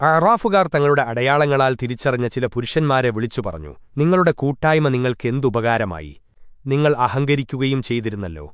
അറാഫുകാർ തങ്ങളുടെ അടയാളങ്ങളാൽ തിരിച്ചറിഞ്ഞ ചില പുരുഷന്മാരെ വിളിച്ചു പറഞ്ഞു നിങ്ങളുടെ കൂട്ടായ്മ നിങ്ങൾക്കെന്തുപകാരമായി? നിങ്ങൾ അഹങ്കരിക്കുകയും ചെയ്തിരുന്നല്ലോ.